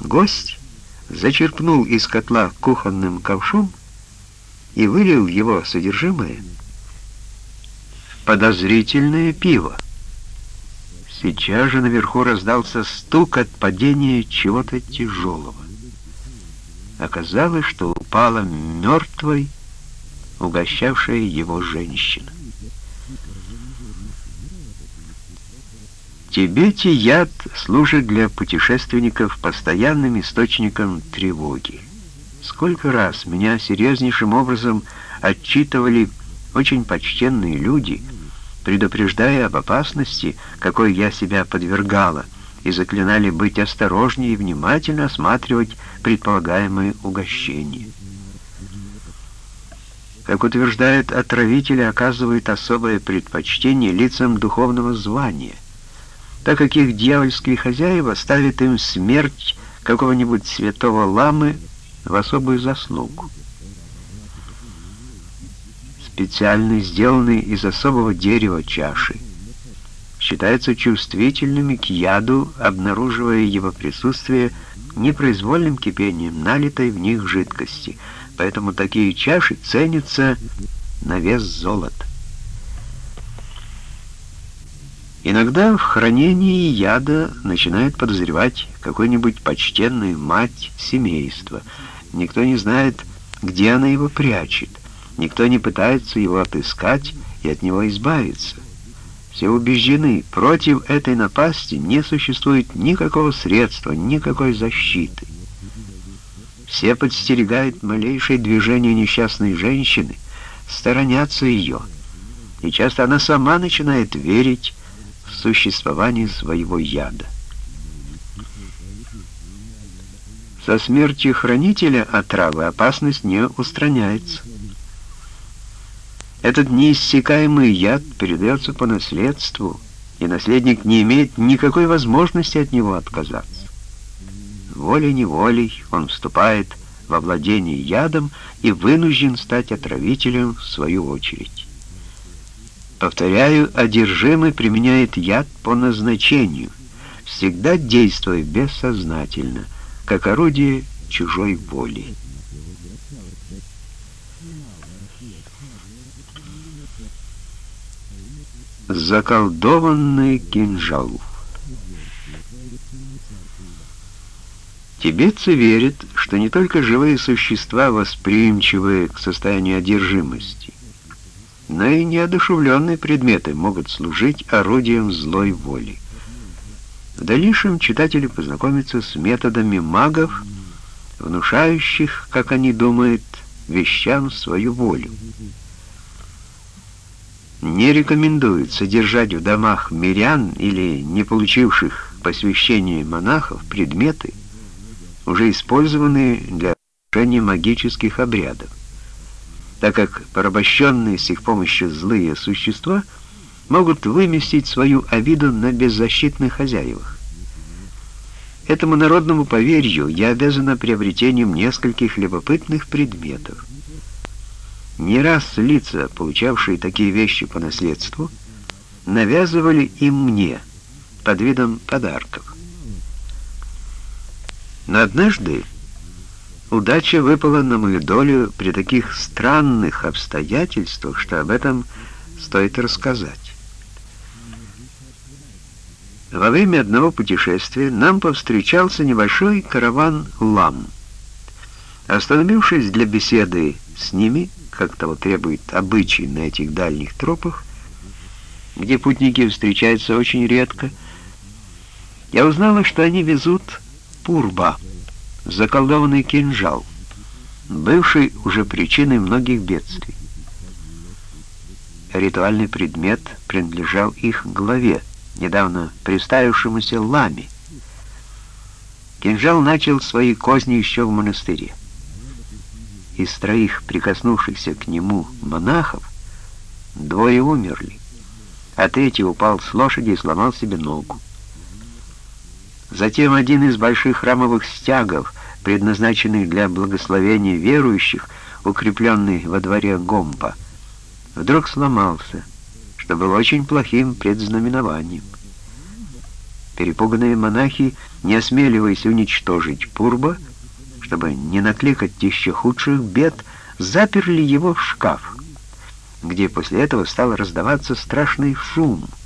Гость зачерпнул из котла кухонным ковшом и вылил его содержимое в подозрительное пиво. Сейчас же наверху раздался стук от падения чего-то тяжелого. Оказалось, что упала мертвой, угощавшая его женщина. Тибете яд служит для путешественников постоянным источником тревоги. Сколько раз меня серьезнейшим образом отчитывали очень почтенные люди, предупреждая об опасности, какой я себя подвергала, и заклинали быть осторожнее и внимательно осматривать предполагаемые угощения. Как утверждают отравители, оказывают особое предпочтение лицам духовного звания — так как их дьявольские хозяева ставят им смерть какого-нибудь святого ламы в особую заслугу. Специально сделанные из особого дерева чаши считаются чувствительными к яду, обнаруживая его присутствие непроизвольным кипением налитой в них жидкости, поэтому такие чаши ценятся на вес золота. Иногда в хранении яда начинают подозревать какую-нибудь почтенную мать семейства. Никто не знает, где она его прячет. Никто не пытается его отыскать и от него избавиться. Все убеждены, против этой напасти не существует никакого средства, никакой защиты. Все подстерегают малейшее движение несчастной женщины, сторонятся ее. И часто она сама начинает верить, существовании своего яда. Со смертью хранителя отравы опасность не устраняется. Этот неиссякаемый яд передается по наследству, и наследник не имеет никакой возможности от него отказаться. Волей-неволей он вступает во владение ядом и вынужден стать отравителем в свою очередь. Повторяю, одержимый применяет яд по назначению, всегда действуя бессознательно, как орудие чужой воли. Заколдованный кинжал Тибетцы верят, что не только живые существа восприимчивы к состоянию одержимости, но и неодушевленные предметы могут служить орудием злой воли. В дальнейшем читатели познакомятся с методами магов, внушающих, как они думают, вещам свою волю. Не рекомендуют содержать в домах мирян или не получивших посвящения монахов предметы, уже использованные для совершения магических обрядов так как порабощенные с их помощью злые существа могут выместить свою обиду на беззащитных хозяевах. Этому народному поверью я обязана приобретением нескольких любопытных предметов. Не раз лица, получавшие такие вещи по наследству, навязывали им мне под видом подарков. Но однажды Удача выпала на мою долю при таких странных обстоятельствах, что об этом стоит рассказать. Во время одного путешествия нам повстречался небольшой караван лам. Остановившись для беседы с ними, как того требует обычай на этих дальних тропах, где путники встречаются очень редко, я узнала, что они везут пурба — заколдованный кинжал, бывший уже причиной многих бедствий. Ритуальный предмет принадлежал их главе, недавно приставившемуся ламе. Кинжал начал свои козни еще в монастыре. Из троих прикоснувшихся к нему монахов двое умерли, а третий упал с лошади и сломал себе ногу. Затем один из больших храмовых стягов, предназначенный для благословения верующих, укрепленный во дворе Гомпа, вдруг сломался, что было очень плохим предзнаменованием. Перепуганные монахи, не осмеливаясь уничтожить Пурба, чтобы не накликать еще худших бед, заперли его в шкаф, где после этого стал раздаваться страшный шум —